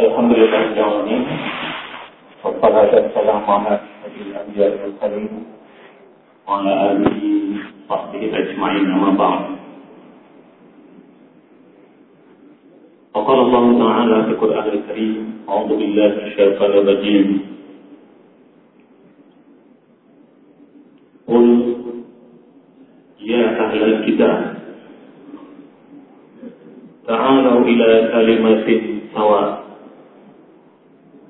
الحمد لله رب العالمين والصلاة والسلام على أشرف الأنبياء والمرسلين وعلى آله وصحبه أجمعين أما بعد. وقال الله تعالى في القرآن الكريم أعوذ بالله من الشيطان الرجيم. قل يا أهل الكتاب تعالوا إلى كلمة سواء.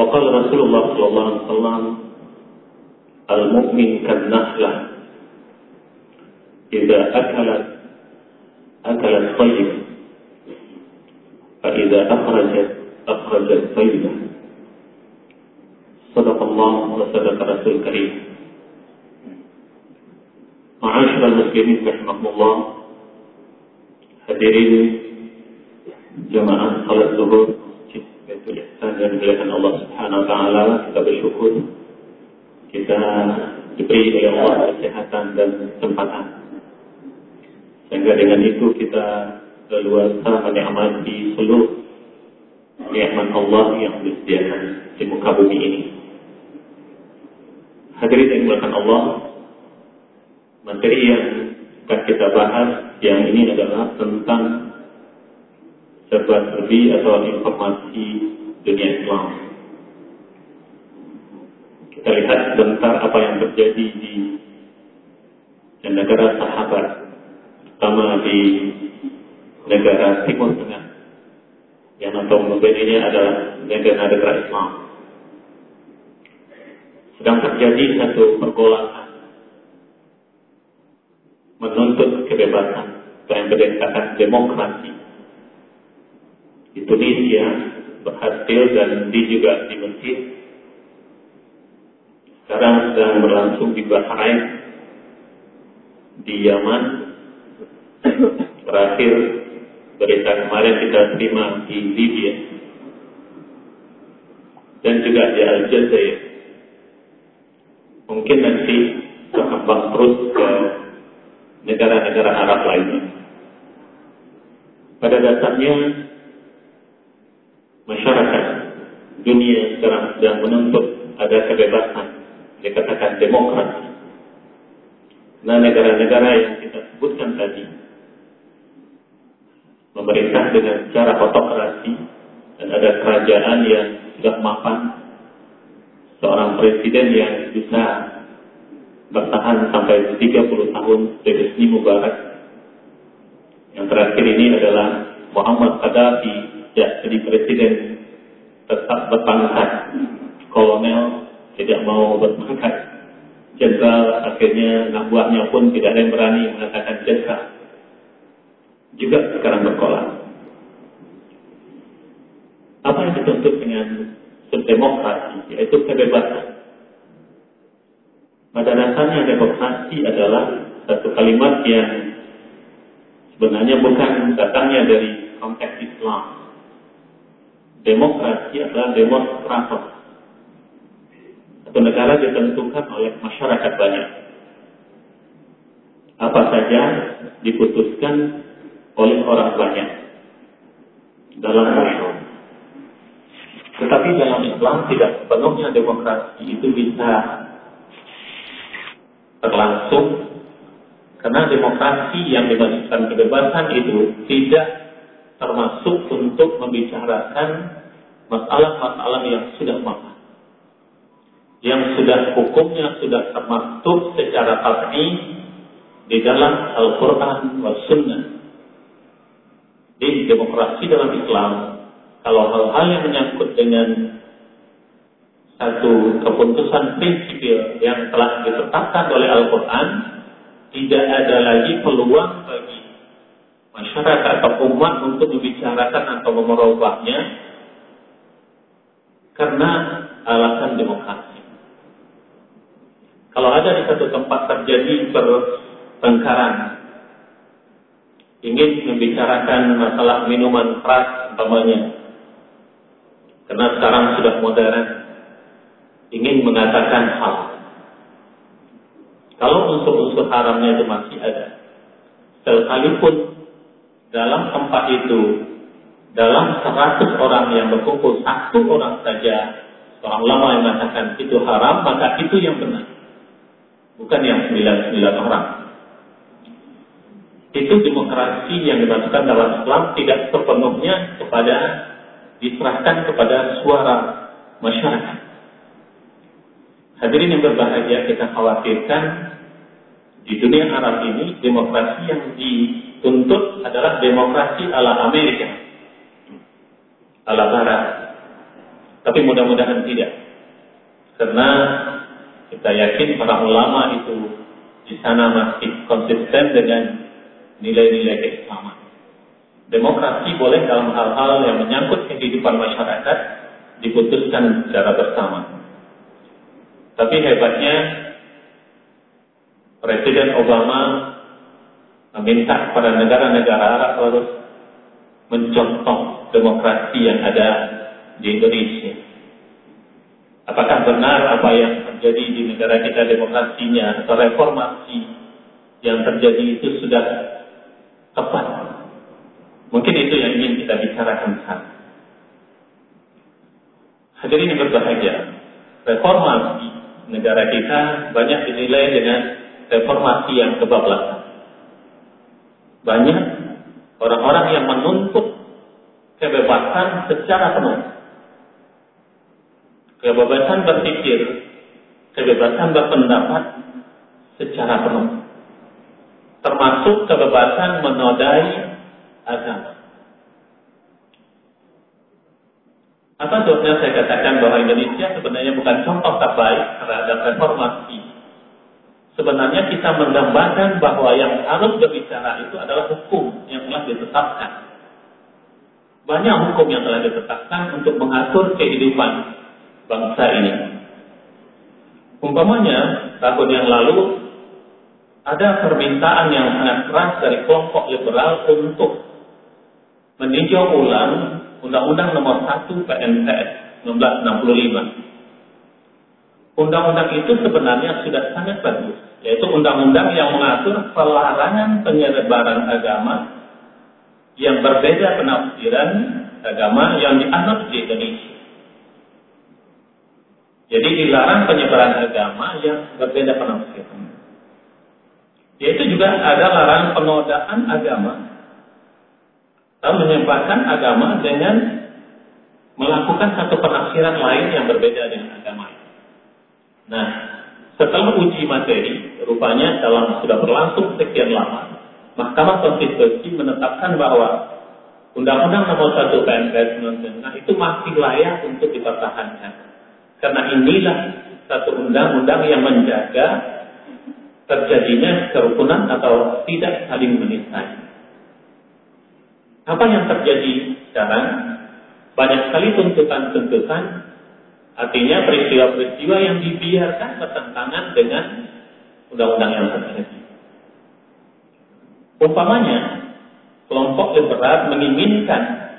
وقال رسول الله صلى الله عليه وسلم المؤمن كالنخلة إذا أكلت أكلت طيب فإذا أخرجت أخرجت طيبة صدق الله وصدق رسول الكريم. معاشر المسلمين رحمه الله hadirin jemaah salat zuhur Dan dimuliakan Allah Subhanahu wa taala kita bersyukur kita diberi oleh Allah kesehatan dan kesempatan sehingga dengan itu kita leluasa menikmati seluruh nikmat Allah yang disediakan di muka bumi ini. Hadirin yang dimuliakan Allah, materi yang akan kita bahas yang ini adalah tentang serba serbi atau informasi dunia Islam. Kita lihat sebentar apa yang terjadi di negara sahabat, terutama di negara Timur Tengah, yang notabene adalah negara-negara Islam. Sedang terjadi satu pergolakan menuntut kebebasan yang berdasarkan demokrasi. Di Tunisia berhasil dan di juga di Mesir. Sekarang sedang berlangsung di Bahrain, di Yaman. Terakhir berita kemarin kita terima di Libya dan juga di Aljazair. Mungkin nanti berkembang terus ke negara-negara Arab lainnya. Pada dasarnya masyarakat dunia sekarang sedang menuntut ada kebebasan, dikatakan demokrasi. Nah negara-negara yang kita sebutkan tadi memerintah dengan cara otokrasi dan ada kerajaan yang sudah mapan seorang presiden yang bisa bertahan sampai 30 tahun dari Mubarak. Yang terakhir ini adalah Muhammad Gaddafi, ya, jadi presiden tetap berpangkat kolonel, tidak mau berpangkat jenderal, akhirnya anak buahnya pun tidak ada yang berani mengatakan jenderal. Juga sekarang berkolak. Apa yang dituntut dengan demokrasi, yaitu kebebasan pada dasarnya demokrasi adalah satu kalimat yang sebenarnya bukan datangnya dari konteks Islam. Demokrasi adalah demonstrator. Satu negara ditentukan oleh masyarakat banyak. Apa saja diputuskan oleh orang banyak dalam masyarakat. Tetapi dalam Islam tidak sepenuhnya demokrasi itu bisa berlangsung karena demokrasi yang dimaksudkan kebebasan itu tidak termasuk untuk membicarakan masalah-masalah yang sudah mapan. Yang sudah hukumnya sudah termaktub secara qat'i di dalam Al-Quran wa Sunnah. Di demokrasi dalam Islam, kalau hal-hal yang menyangkut dengan satu keputusan prinsipil yang telah ditetapkan oleh Al-Quran, tidak ada lagi peluang bagi masyarakat atau umat untuk membicarakan atau merubahnya karena alasan demokrasi. Kalau ada di satu tempat terjadi pertengkaran, ingin membicarakan masalah minuman keras umpamanya, karena sekarang sudah modern, ingin mengatakan hal. Kalau unsur-unsur haramnya itu masih ada, sekalipun dalam tempat itu dalam 100 orang yang berkumpul satu orang saja seorang ulama yang mengatakan itu haram maka itu yang benar. Bukan yang 99 orang. Itu demokrasi yang dimasukkan dalam Islam tidak sepenuhnya kepada diserahkan kepada suara masyarakat. Hadirin yang berbahagia kita khawatirkan di dunia Arab ini demokrasi yang dituntut adalah demokrasi ala Amerika ala barat. Tapi mudah-mudahan tidak. Karena kita yakin para ulama itu di sana masih konsisten dengan nilai-nilai keislaman. Demokrasi boleh dalam hal-hal yang menyangkut kehidupan masyarakat diputuskan secara bersama. Tapi hebatnya Presiden Obama meminta kepada negara-negara Arab harus mencontoh demokrasi yang ada di Indonesia. Apakah benar apa yang terjadi di negara kita demokrasinya atau reformasi yang terjadi itu sudah tepat? Mungkin itu yang ingin kita bicarakan sekarang. Hadirin yang berbahagia, reformasi negara kita banyak dinilai dengan reformasi yang kebablasan. Banyak orang-orang yang menuntut kebebasan secara penuh. Kebebasan berpikir, kebebasan berpendapat secara penuh. Termasuk kebebasan menodai agama. Apa sebabnya saya katakan bahwa Indonesia sebenarnya bukan contoh terbaik terhadap reformasi. Sebenarnya kita menggambarkan bahwa yang harus berbicara itu adalah hukum yang telah ditetapkan banyak hukum yang telah ditetapkan untuk mengatur kehidupan bangsa ini. Umpamanya, tahun yang lalu ada permintaan yang sangat keras dari kelompok liberal untuk meninjau ulang Undang-Undang Nomor 1 PNPS 1965. Undang-undang itu sebenarnya sudah sangat bagus, yaitu undang-undang yang mengatur pelarangan penyebaran agama yang berbeda penafsiran agama yang dianut di Indonesia. Jadi dilarang penyebaran agama yang berbeda penafsiran. Yaitu juga ada larangan penodaan agama atau menyebarkan agama dengan melakukan satu penafsiran lain yang berbeda dengan agama. Nah, setelah uji materi, rupanya dalam sudah berlangsung sekian lama, Mahkamah Konstitusi menetapkan bahwa Undang-Undang Nomor 1 PNPS nah itu masih layak untuk dipertahankan. Karena inilah satu undang-undang yang menjaga terjadinya kerukunan atau tidak saling menistai. Apa yang terjadi sekarang? Banyak sekali tuntutan-tuntutan, artinya peristiwa-peristiwa yang dibiarkan bertentangan dengan undang-undang yang terjadi. Umpamanya, kelompok liberal menginginkan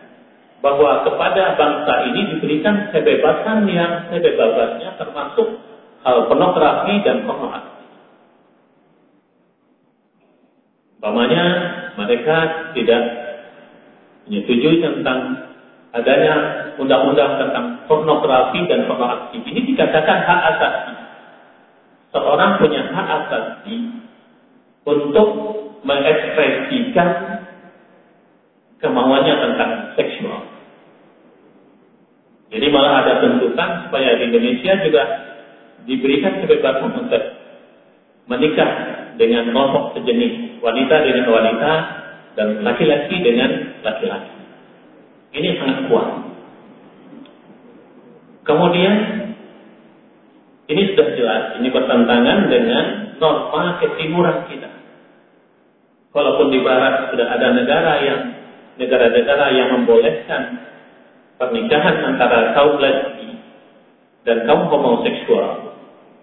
bahwa kepada bangsa ini diberikan kebebasan yang sebebasnya termasuk hal pornografi dan pornografi. Umpamanya mereka tidak menyetujui tentang adanya undang-undang tentang pornografi dan pornografi. Ini dikatakan hak asasi. Seorang punya hak asasi untuk mengekspresikan kemauannya tentang seksual. Jadi malah ada tuntutan supaya di Indonesia juga diberikan kebebasan untuk menikah dengan kelompok sejenis, wanita dengan wanita dan laki-laki dengan laki-laki. Ini sangat kuat. Kemudian ini sudah jelas, ini bertentangan dengan norma ketimuran kita. Walaupun di barat sudah ada negara yang negara-negara yang membolehkan pernikahan antara kaum lesbi dan kaum homoseksual,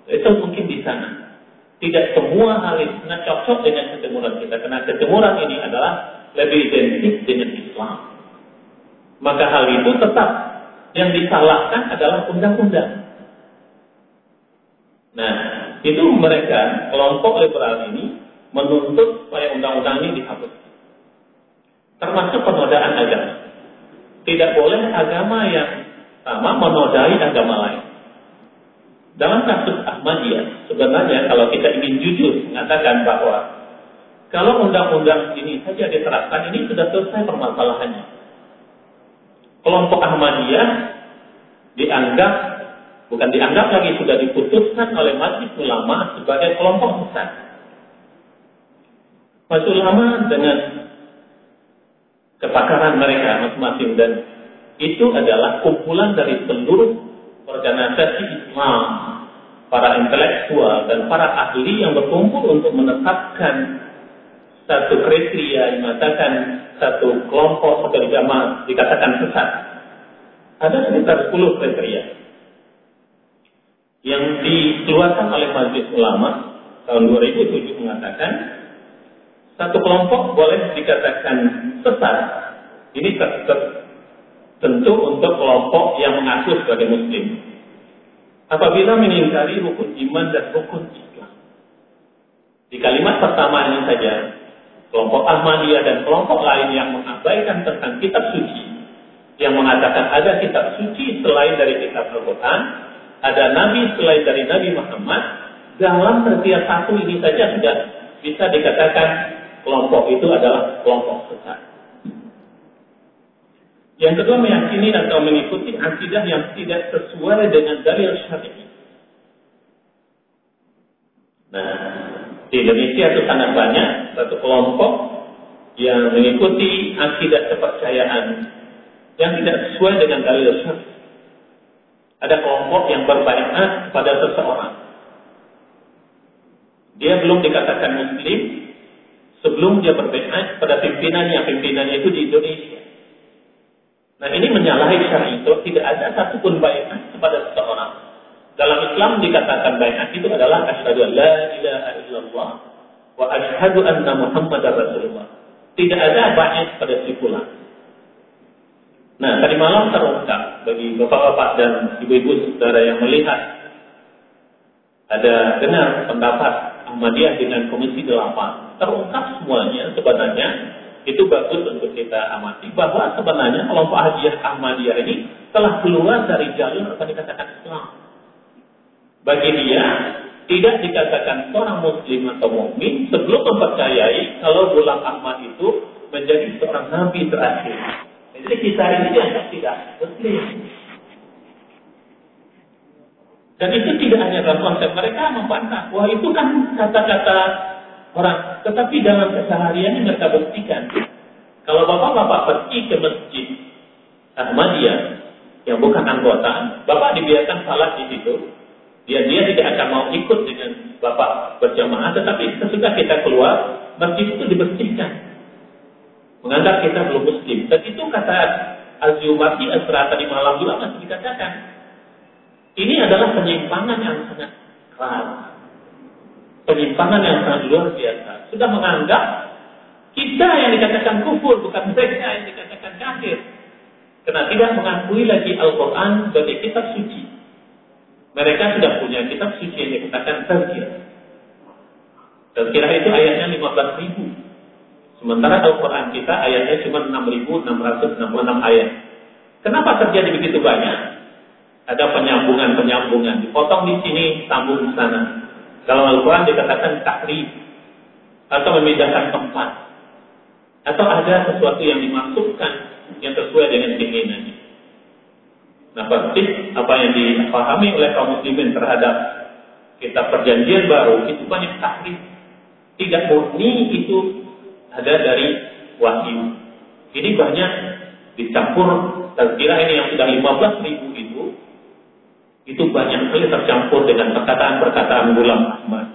itu mungkin di sana. Tidak semua hal itu cocok dengan ketemuran kita, karena ketemuran ini adalah lebih identik dengan Islam. Maka hal itu tetap yang disalahkan adalah undang-undang. Nah, itu mereka, kelompok liberal ini, menuntut supaya undang-undang ini dihapus. Termasuk penodaan agama. Tidak boleh agama yang sama menodai agama lain. Dalam kasus Ahmadiyah, sebenarnya kalau kita ingin jujur mengatakan bahwa kalau undang-undang ini saja diterapkan, ini sudah selesai permasalahannya. Kelompok Ahmadiyah dianggap, bukan dianggap lagi, sudah diputuskan oleh Majlis Ulama sebagai kelompok besar. Majlis Ulama dengan kepakaran mereka masing-masing dan itu adalah kumpulan dari seluruh organisasi Islam, para intelektual dan para ahli yang berkumpul untuk menetapkan satu kriteria yang mengatakan satu kelompok atau jamaah dikatakan sesat. Ada sekitar 10 kriteria yang dikeluarkan oleh Majelis Ulama tahun 2007 mengatakan satu kelompok boleh dikatakan sesat. Ini tentu untuk kelompok yang mengaku sebagai Muslim. Apabila mengingkari rukun iman dan rukun Islam. Di kalimat pertama ini saja, kelompok Ahmadiyah dan kelompok lain yang mengabaikan tentang kitab suci, yang mengatakan ada kitab suci selain dari kitab Al-Quran, ada nabi selain dari Nabi Muhammad, dalam setiap satu ini saja sudah bisa dikatakan kelompok itu adalah kelompok sesat. Yang kedua meyakini atau mengikuti akidah yang tidak sesuai dengan dalil syar'i. Nah, di Indonesia itu sangat banyak satu kelompok yang mengikuti akidah kepercayaan yang tidak sesuai dengan dalil syar'i. Ada kelompok yang berbaikat pada seseorang. Dia belum dikatakan muslim sebelum dia berbaikat pada pimpinannya, pimpinannya itu di Indonesia. Nah ini menyalahi syar'i itu. Tidak ada satupun baikat kepada seseorang. Dalam Islam dikatakan bayat itu adalah asyhadu an la ilaha illallah wa asyhadu anna muhammadar rasulullah. Tidak ada bayat pada si Nah, tadi malam terungkap bagi bapak-bapak dan ibu-ibu saudara yang melihat ada dengar pendapat Ahmadiyah dengan Komisi 8 terungkap semuanya sebenarnya itu bagus untuk kita amati bahwa sebenarnya kelompok Ahmadiyah ini telah keluar dari jalur apa dikatakan Islam bagi dia tidak dikatakan seorang muslim atau mukmin sebelum mempercayai kalau Gulam Ahmad itu menjadi seorang nabi terakhir. Jadi kita ini dianggap tidak muslim. Dan itu tidak hanya dalam konsep mereka membantah. Wah itu kan kata-kata orang. Tetapi dalam keseharian mereka buktikan. Kalau bapak-bapak pergi ke masjid Ahmadiyah yang bukan anggota, bapak dibiarkan salat di situ, dia dia tidak akan mau ikut dengan bapak berjamaah, tetapi sesudah kita keluar, masjid itu dibersihkan. Menganggap kita belum muslim. Dan itu kata Az-Zumati Asra tadi malam juga masih dikatakan. Ini adalah penyimpangan yang sangat keras. Penyimpangan yang sangat luar biasa. Sudah menganggap kita yang dikatakan kufur, bukan mereka yang dikatakan kafir. Karena tidak mengakui lagi Al-Quran sebagai kitab suci. Mereka sudah punya kitab suci yang dikatakan tazkirah. Tazkirah itu ayatnya 15 ribu. Sementara Al-Quran kita ayatnya cuma 6.666 ayat. Kenapa terjadi begitu banyak? Ada penyambungan-penyambungan. Dipotong di sini, sambung di sana. Kalau Al-Quran dikatakan takrif. Atau memindahkan tempat. Atau ada sesuatu yang dimasukkan yang sesuai dengan keinginannya. Nah, persis apa yang dipahami oleh kaum muslimin terhadap kitab perjanjian baru itu banyak tahrif. Tidak murni itu ada dari wahyu. Ini banyak dicampur tazkirah ini yang sudah 15 ribu itu itu banyak sekali tercampur dengan perkataan-perkataan Gulam Ahmad.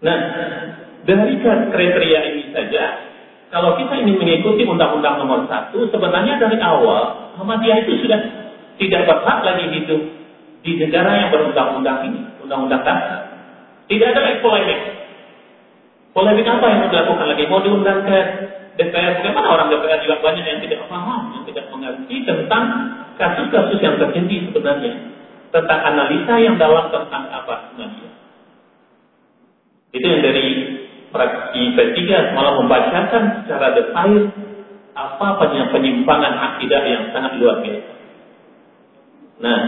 Nah, dari kriteria ini saja, kalau kita ingin mengikuti Undang-Undang Nomor 1, sebenarnya dari awal Muhammadiyah itu sudah tidak berhak lagi hidup di negara yang berundang-undang ini, Undang-Undang dasar. Tidak ada lagi polemik. Polemik apa yang dilakukan lagi? Mau diundang ke DPR? Bagaimana orang DPR juga banyak yang tidak paham, yang tidak mengerti tentang kasus-kasus yang terjadi sebenarnya. Tentang analisa yang dalam tentang apa sebenarnya. Itu yang dari fraksi P3 malah membacakan secara detail apa penyimpangan akidah yang sangat luar biasa. Nah,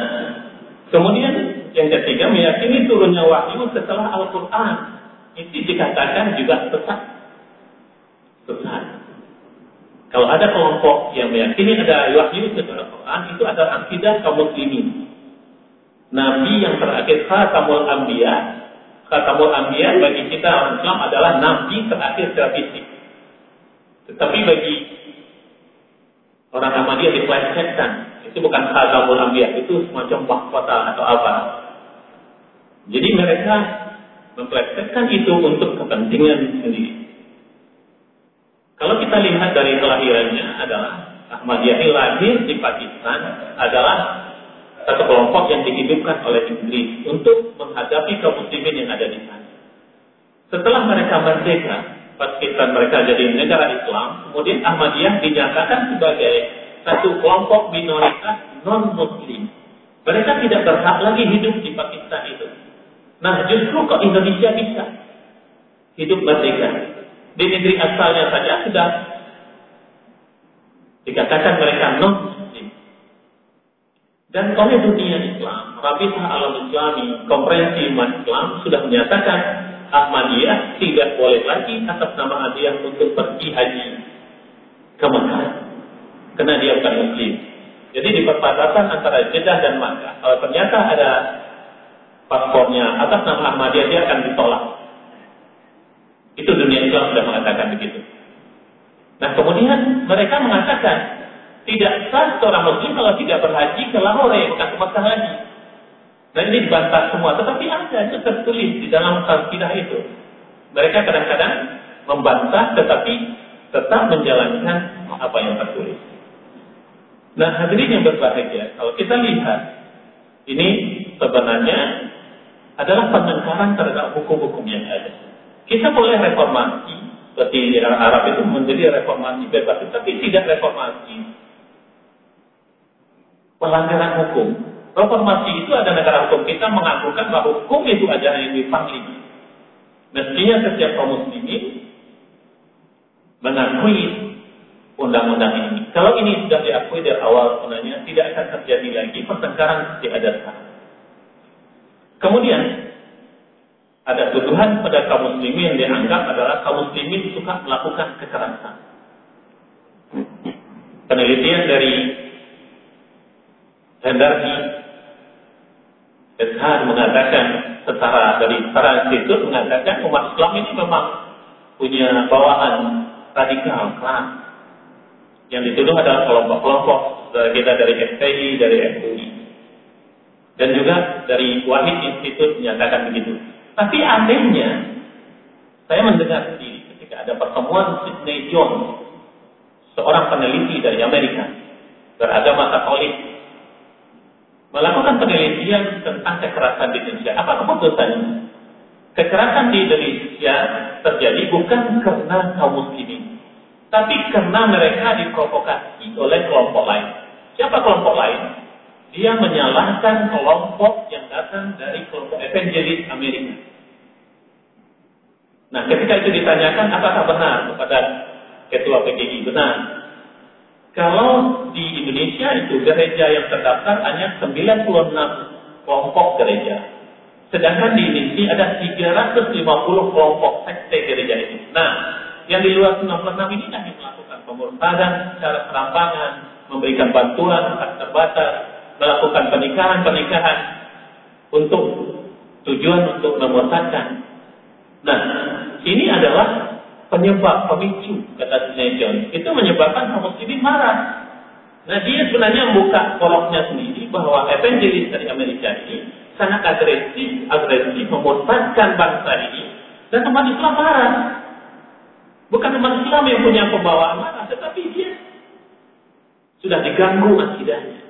kemudian yang ketiga meyakini turunnya wahyu setelah Al-Quran. Itu dikatakan juga sesat. Sesat. Kalau ada kelompok yang meyakini ada wahyu setelah Al-Quran, itu adalah akidah kaum muslimin. Nabi yang terakhir Khatamul Anbiya Khatamul Anbiya bagi kita orang Islam adalah nabi terakhir secara fisik. Tetapi bagi orang Ahmadiyah diplesetkan. Itu bukan Khatamul Anbiya, itu semacam mahkota atau apa. Jadi mereka memplesetkan itu untuk kepentingan sendiri. Kalau kita lihat dari kelahirannya adalah Ahmadiyah lahir di Pakistan adalah satu kelompok yang dihidupkan oleh Inggris untuk menghadapi kaum muslimin yang ada di sana. Setelah mereka merdeka, Pakistan mereka jadi negara Islam, kemudian Ahmadiyah dinyatakan sebagai satu kelompok minoritas non-muslim. Mereka tidak berhak lagi hidup di Pakistan itu. Nah, justru kok Indonesia bisa hidup merdeka. Di negeri asalnya saja sudah dikatakan mereka non dan oleh dunia Islam, Rabitah Alam Islami, Konferensi Umat Islam sudah menyatakan Ahmadiyah tidak boleh lagi atas nama Ahmadiyah untuk pergi haji ke Mekah. Karena dia bukan Muslim. Jadi di perbatasan antara Jeddah dan Makkah, kalau ternyata ada paspornya atas nama Ahmadiyah, dia akan ditolak. Itu dunia Islam sudah mengatakan begitu. Nah kemudian mereka mengatakan tidak sah seorang muslim kalau tidak berhaji ke Lahore, ke Mekah lagi. Dan ini dibantah semua. Tetapi ada itu tertulis di dalam tazkirah itu. Mereka kadang-kadang membantah tetapi tetap menjalankan apa yang tertulis. Nah hadirin yang berbahagia, kalau kita lihat ini sebenarnya adalah penengkaran terhadap hukum-hukum yang ada. Kita boleh reformasi, seperti Arab itu menjadi reformasi bebas, tapi tidak reformasi pelanggaran hukum. Reformasi itu ada negara hukum kita mengakukan bahwa hukum itu ajaran yang dipanggil. Mestinya setiap kaum muslimin mengakui undang-undang ini. Kalau ini sudah diakui dari awal sebenarnya tidak akan terjadi lagi pertengkaran di sekarang. Kemudian ada tuduhan pada kaum muslimin yang dianggap adalah kaum muslimin suka melakukan kekerasan. Penelitian dari Hendardi Eshad mengatakan secara dari para institut mengatakan umat Islam ini memang punya bawaan radikal keras. Yang dituduh adalah kelompok-kelompok kita dari FPI, dari FUI. Dan juga dari Wahid Institut menyatakan begitu. Tapi anehnya, saya mendengar sendiri ketika ada pertemuan Sidney Jones, seorang peneliti dari Amerika, beragama Katolik melakukan penelitian tentang kekerasan di Indonesia. Apa keputusannya? Kekerasan di Indonesia terjadi bukan karena kaum muslimin, tapi karena mereka diprovokasi oleh kelompok lain. Siapa kelompok lain? Dia menyalahkan kelompok yang datang dari kelompok evangelis Amerika. Nah, ketika itu ditanyakan apakah benar kepada ketua PGI benar kalau di Indonesia itu gereja yang terdaftar hanya 96 kelompok gereja. Sedangkan di Indonesia ada 350 kelompok sekte gereja ini. Nah, yang di luar 96 ini hanya melakukan pemurtadan secara serampangan, memberikan bantuan tak terbatas, melakukan pernikahan-pernikahan untuk tujuan untuk memurtadkan. Nah, ini adalah penyebab, pemicu, kata John, itu menyebabkan kaum muslimin marah. Nah dia sebenarnya membuka koloknya sendiri bahwa evangelis dari Amerika ini sangat agresif, agresif memurtadkan bangsa ini Dan umat Islam marah. Bukan umat Islam yang punya pembawaan marah, tetapi dia sudah diganggu akidahnya.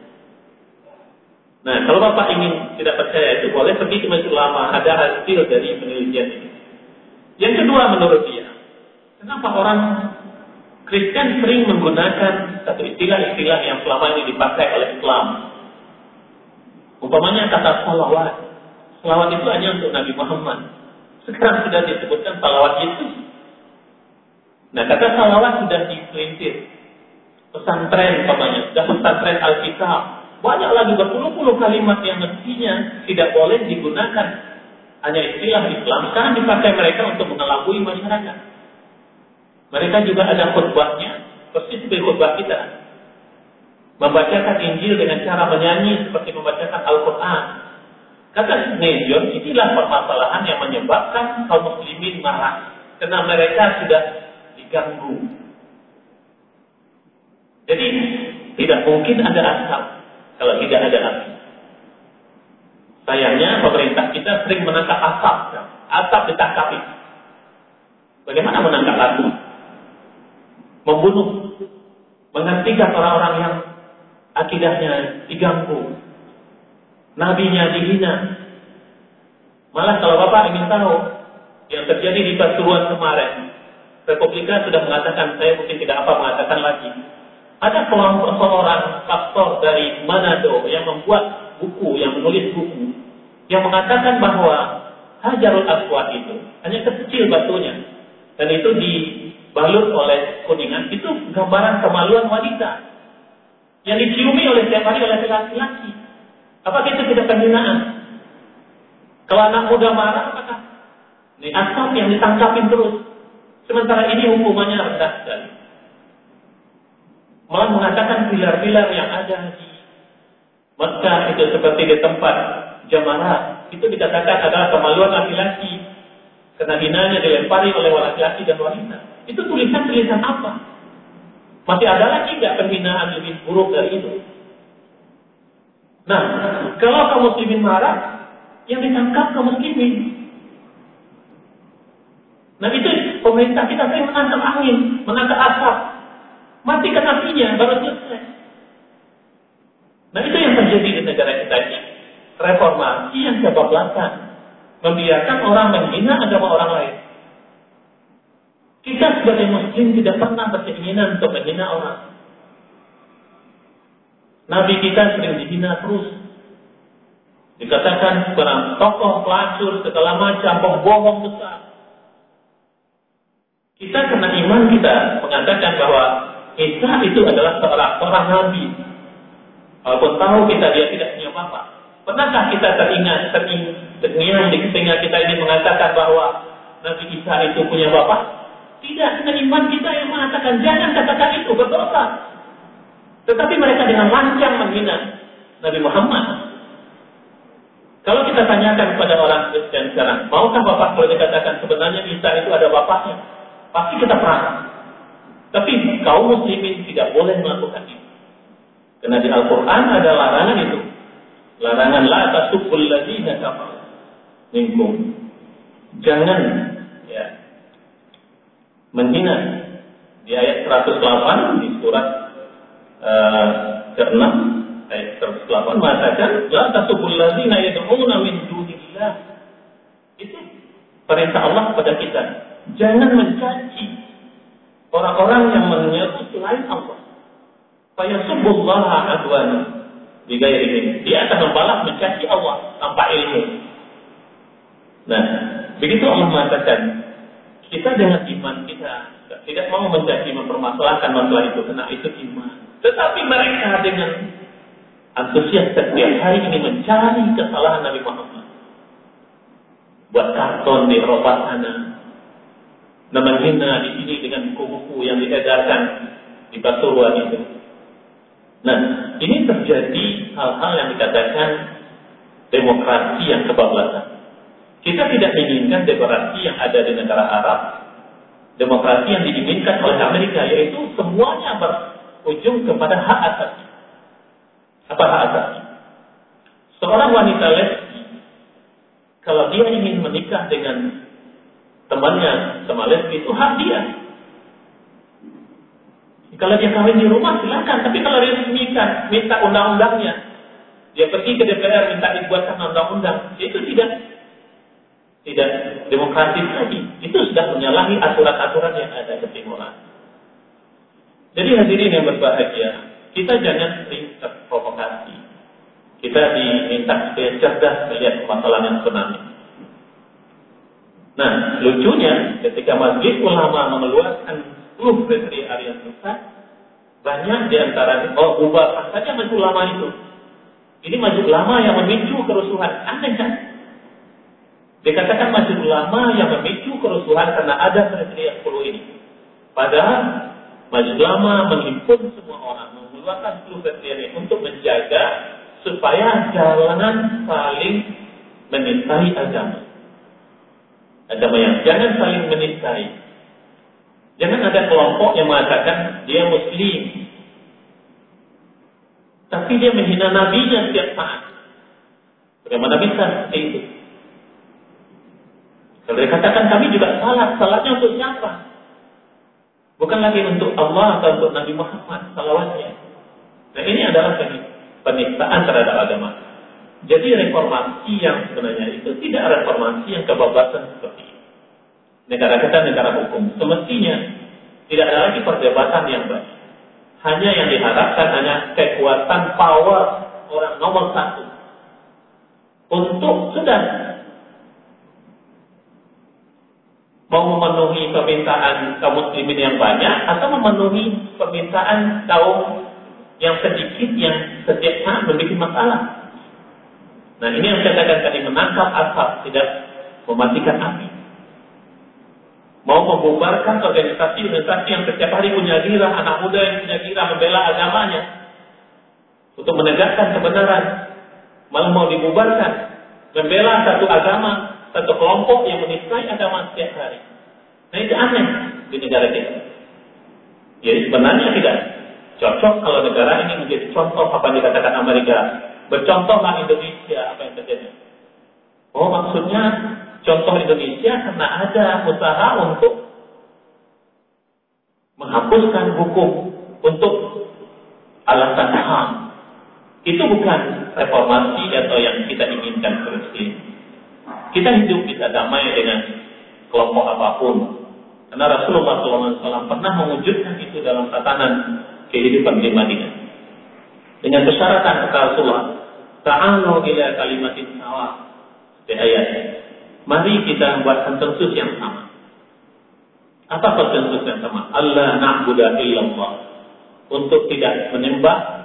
Nah, kalau Bapak ingin tidak percaya itu boleh pergi ke masjid lama, ada hasil dari penelitian ini. Yang kedua menurut dia, kenapa orang Kristen sering menggunakan satu istilah-istilah yang selama ini dipakai oleh Islam. Umpamanya kata salawat. Salawat itu hanya untuk Nabi Muhammad. Sekarang sudah disebutkan salawat Yesus. Nah, kata salawat sudah dipelintir. Pesantren, umpamanya, sudah pesantren Alkitab banyak lagi berpuluh-puluh kalimat yang mestinya tidak boleh digunakan. Hanya istilah Islam, sekarang dipakai mereka untuk mengelabui masyarakat. Mereka juga ada khutbahnya, persis seperti khutbah kita. Membacakan Injil dengan cara menyanyi seperti membacakan Al-Quran. Kata Nejon, inilah permasalahan yang menyebabkan kaum muslimin marah. Karena mereka sudah diganggu. Jadi, tidak mungkin ada asap kalau tidak ada api. Sayangnya pemerintah kita sering menangkap asap. Asap ditangkapi. Bagaimana menangkap api? Membunuh. Menghentikan orang-orang yang akidahnya diganggu. Nabinya dihina. Malah kalau Bapak ingin tahu yang terjadi di Pasuruan kemarin, Republika sudah mengatakan, saya mungkin tidak apa mengatakan lagi, ada kelompok seorang pastor dari Manado yang membuat buku, yang menulis buku, yang mengatakan bahwa Hajarul Aswad itu hanya kecil batunya, dan itu dibalut oleh kuningan, itu gambaran kemaluan wanita yang diciumi oleh setiap hari oleh laki-laki. Apakah itu tidak penghinaan? Kalau anak muda marah, apakah ini asap yang ditangkapin terus? Sementara ini hukumannya rendah sekali malah mengatakan pilar-pilar yang ada di Mekah itu seperti di tempat Jamara itu dikatakan adalah kemaluan laki-laki karena hinanya dilempari oleh laki-laki dan wanita. Itu tulisan-tulisan apa? Masih ada lagi tidak penghinaan lebih buruk dari itu? Nah, kalau kaum muslimin marah, yang ditangkap kaum muslimin. Nah itu pemerintah kita sering menangkap angin, menangkap asap, Matikan apinya, baru selesai. Nah itu yang terjadi di negara kita ini. Reformasi yang kebablasan. Membiarkan orang menghina agama orang lain. Sebagai muslim tidak pernah berkeinginan untuk menghina orang. Nabi kita sering dihina terus. Dikatakan seorang tokoh pelacur segala macam pembohong besar. Kita kena iman kita mengatakan bahwa Isa itu adalah seorang seorang nabi. Walaupun tahu kita dia tidak punya bapak. Pernahkah kita teringat, tering, terngiang di kita ini mengatakan bahwa Nabi Isa itu punya bapak? Tidak, dengan iman kita yang mengatakan jangan katakan itu berdosa. Tetapi mereka dengan lancang menghina Nabi Muhammad. Kalau kita tanyakan kepada orang Kristen sekarang, maukah bapak kalau dikatakan sebenarnya Isa itu ada bapaknya? Pasti kita perang. Tapi kaum muslimin tidak boleh melakukan itu. Karena di Al-Quran ada larangan itu. Larangan la tasubbul ladzina kafaru minkum. Jangan menghina di ayat 108 di surat uh, ke-6 ayat 108 mengatakan la tasubbul ladzina yad'una min dunillah. Itu perintah Allah kepada kita. Jangan mencaci orang-orang yang menyeru selain Allah. Fayasubullaha adwan ini. Dia akan membalas mencaci Allah tanpa ilmu. Nah, begitu Allah mengatakan, kita dengan iman kita tidak mau mencaci mempermasalahkan masalah itu karena itu iman. Tetapi mereka dengan antusias setiap hari ini mencari kesalahan Nabi Muhammad. Buat karton di Eropa sana, Nah menghina di sini dengan buku-buku yang diedarkan di Pasuruan itu. Nah, ini terjadi hal-hal yang dikatakan demokrasi yang kebablasan. Kita tidak menginginkan demokrasi yang ada di negara Arab, demokrasi yang diinginkan oleh Amerika, yaitu semuanya berujung kepada hak asasi. Apa hak asasi? Seorang wanita lesbi, kalau dia ingin menikah dengan temannya sama lesbi itu hak dia. Kalau dia kawin di rumah silakan, tapi kalau dia resmikan, minta undang-undangnya, dia pergi ke DPR minta dibuatkan undang-undang, itu tidak tidak demokratis lagi. Itu sudah menyalahi aturan-aturan yang ada di timoran. Jadi hadirin yang berbahagia, kita jangan sering terprovokasi. Kita diminta supaya cerdas melihat masalah yang sebenarnya. Nah, lucunya ketika Masjid Ulama mengeluarkan 10 kriteria yang besar, banyak di antara oh ubah saja Masjid Ulama itu. Ini Masjid Ulama yang memicu kerusuhan. Aneh kan? Dikatakan Masjid Ulama yang memicu kerusuhan karena ada kriteria 10 ini. Padahal Masjid Ulama menghimpun semua orang, mengeluarkan 10 kriteria untuk menjaga supaya jalanan saling menistai agama. Agama yang jangan saling menistai. Jangan ada kelompok yang mengatakan dia muslim. Tapi dia menghina nabinya setiap saat. Bagaimana bisa seperti itu? Kalau dikatakan kami juga salah, salahnya untuk siapa? Bukan lagi untuk Allah atau untuk Nabi Muhammad salawatnya. Nah ini adalah penistaan terhadap agama. Jadi reformasi yang sebenarnya itu tidak reformasi yang kebablasan seperti ini. Negara kita negara hukum. Semestinya tidak ada lagi perdebatan yang baik. Hanya yang diharapkan hanya kekuatan power orang nomor satu. Untuk sudah mau memenuhi permintaan kaum muslimin yang banyak atau memenuhi permintaan kaum yang sedikit yang setiap saat memiliki masalah. Nah ini yang saya katakan tadi menangkap asap tidak mematikan api. Mau membubarkan organisasi-organisasi yang setiap hari punya girah, anak muda yang punya girah membela agamanya untuk menegakkan kebenaran, malah mau dibubarkan, membela satu agama satu kelompok yang menistai agama setiap hari. Nah itu aneh di negara kita. Jadi sebenarnya tidak cocok kalau negara ini menjadi contoh apa yang dikatakan Amerika. Bercontohlah Indonesia apa yang terjadi. Oh maksudnya contoh Indonesia karena ada usaha untuk menghapuskan hukum untuk alasan HAM. Itu bukan reformasi atau yang kita inginkan. Kita hidup bisa damai dengan kelompok apa pun. Karena Rasulullah SAW pernah mewujudkan itu dalam tatanan kehidupan di Madinah. Dengan persyaratan kata Rasulullah, Ta'alu ila kalimatin sawa. Ayat. Mari kita membuat konsensus yang sama. Apa konsensus yang sama? Allah na'budu illallah. Untuk tidak menyembah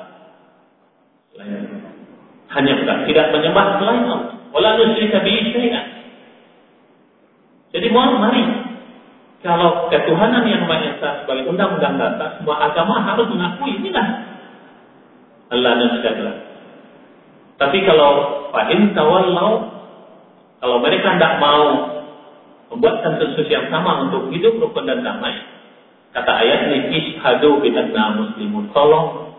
hanya bukan tidak menyembah selain Allah. Wala nusyrika bihi syai'an. Jadi mohon mari kalau ketuhanan yang Maha Esa sebagai undang-undang dasar, semua agama harus mengakui inilah Allah dan Tapi kalau fa'in tawallau, kalau mereka tidak mau membuat konsensus yang sama untuk hidup rukun dan damai, kata ayat ini, ishadu binatna muslimun. Tolong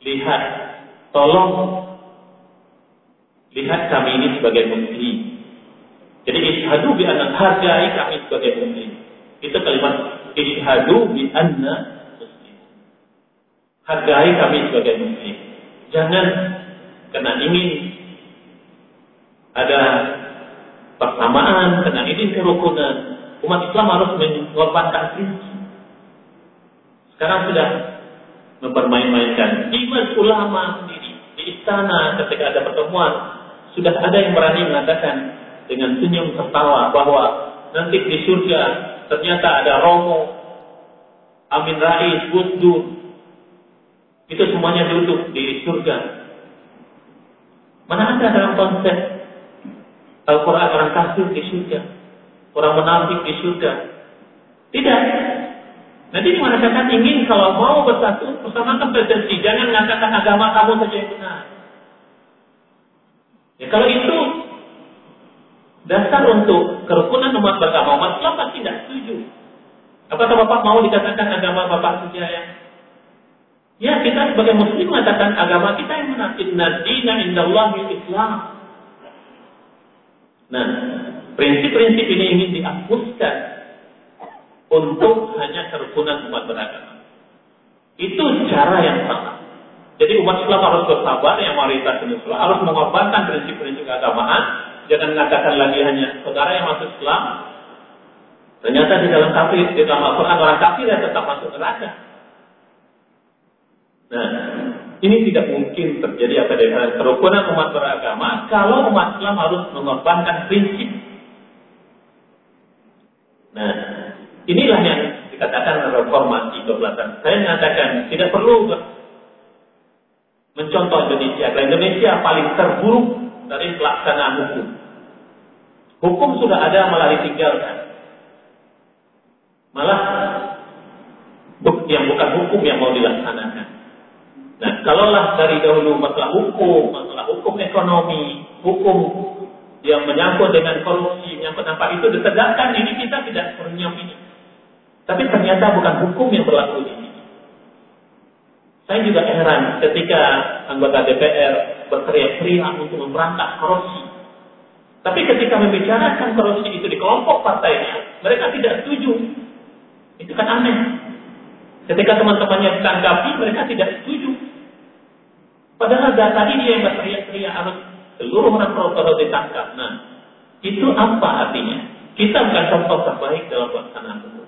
lihat, tolong lihat kami ini sebagai muslim. Jadi ishadu bi anna hargai kami sebagai muslim. Itu kalimat ishadu bi anna muslim. Hargai kami sebagai muslim. Jangan karena ingin ada persamaan, karena ingin kerukunan. Umat Islam harus mengorbankan prinsip. Sekarang sudah mempermain-mainkan. Iman ulama sendiri di istana ketika ada pertemuan sudah ada yang berani mengatakan dengan senyum tertawa bahwa nanti di surga ternyata ada Romo, Amin Rais, Gus Itu semuanya duduk di surga. Mana ada dalam konsep Al-Quran orang kafir di surga, orang munafik di surga. Tidak. Nanti ini mengatakan ingin kalau mau bersatu bersama kompetensi, jangan mengatakan agama kamu saja yang benar. Ya kalau itu dasar untuk kerukunan umat beragama, umat Islam pasti tidak setuju. Apakah Bapak mau dikatakan agama Bapak saja ya? Ya, kita sebagai muslim mengatakan agama kita yang benar. Inna dina indallahi Islam. Nah, prinsip-prinsip ini ingin dihapuskan untuk hanya kerukunan umat beragama. Itu cara yang salah. Jadi umat Islam harus bersabar, yang mayoritas Islam harus mengorbankan prinsip-prinsip keagamaan. Jangan mengatakan lagi hanya saudara yang masuk Islam. Ternyata di dalam kafir, di dalam Al-Quran orang kafir yang tetap masuk neraka. Nah, ini tidak mungkin terjadi apa dengan kerukunan umat beragama kalau umat Islam harus mengorbankan prinsip. Nah, inilah yang dikatakan reformasi ke belakang. Saya mengatakan tidak perlu mencontoh Indonesia. Karena Indonesia paling terburuk dari pelaksanaan hukum. Hukum sudah ada malah ditinggalkan. Malah yang bukan hukum yang mau dilaksanakan. Nah, kalaulah dari dahulu masalah hukum, masalah hukum ekonomi, hukum yang menyangkut dengan korupsi, menyangkut apa itu ditegakkan, ini kita tidak punya ini. Tapi ternyata bukan hukum yang berlaku di sini. Saya juga heran ketika anggota DPR berteriak-teriak untuk memberantas korupsi. Tapi ketika membicarakan korupsi itu di kelompok partainya, mereka tidak setuju. Itu kan aneh. Ketika teman-temannya ditanggapi, mereka tidak setuju. Padahal data ini yang berteriak-teriak harus seluruh orang koruptor ditangkap. Nah, itu apa artinya? Kita bukan contoh terbaik dalam pelaksanaan.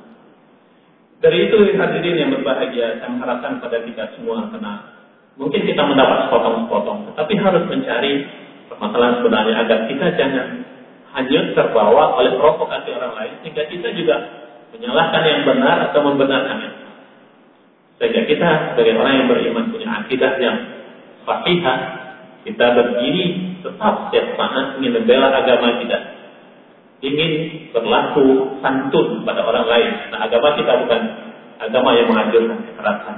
Dari itu hadirin yang berbahagia, saya mengharapkan pada kita semua karena mungkin kita mendapat sepotong-sepotong, tetapi harus mencari permasalahan sebenarnya agar kita jangan hanya terbawa oleh provokasi orang lain sehingga kita juga menyalahkan yang benar atau membenarkan yang salah. Sehingga kita sebagai orang yang beriman punya akidah yang sahihah, kita berdiri tetap setiap saat ingin membela agama kita, ingin berlaku santun pada orang lain. Nah, agama kita bukan agama yang mengajarkan kekerasan.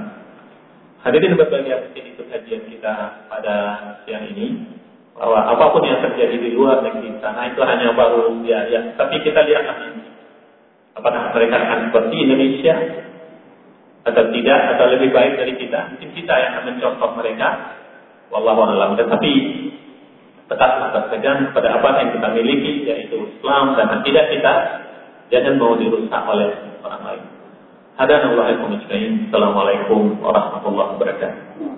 Hadirin berbahagia ini kajian kita pada siang ini bahwa apa pun yang terjadi di luar negeri sana itu hanya baru ya, ya. Tapi kita lihat apakah mereka akan seperti Indonesia atau tidak atau lebih baik dari kita. Mungkin kita yang akan mencontoh mereka. Wallahu a'lam. Tetapi tetaplah berpegang pada apa yang kita miliki yaitu Islam dan tidak kita jangan mau dirusak oleh orang lain. Hadanallahu Assalamualaikum warahmatullahi wabarakatuh.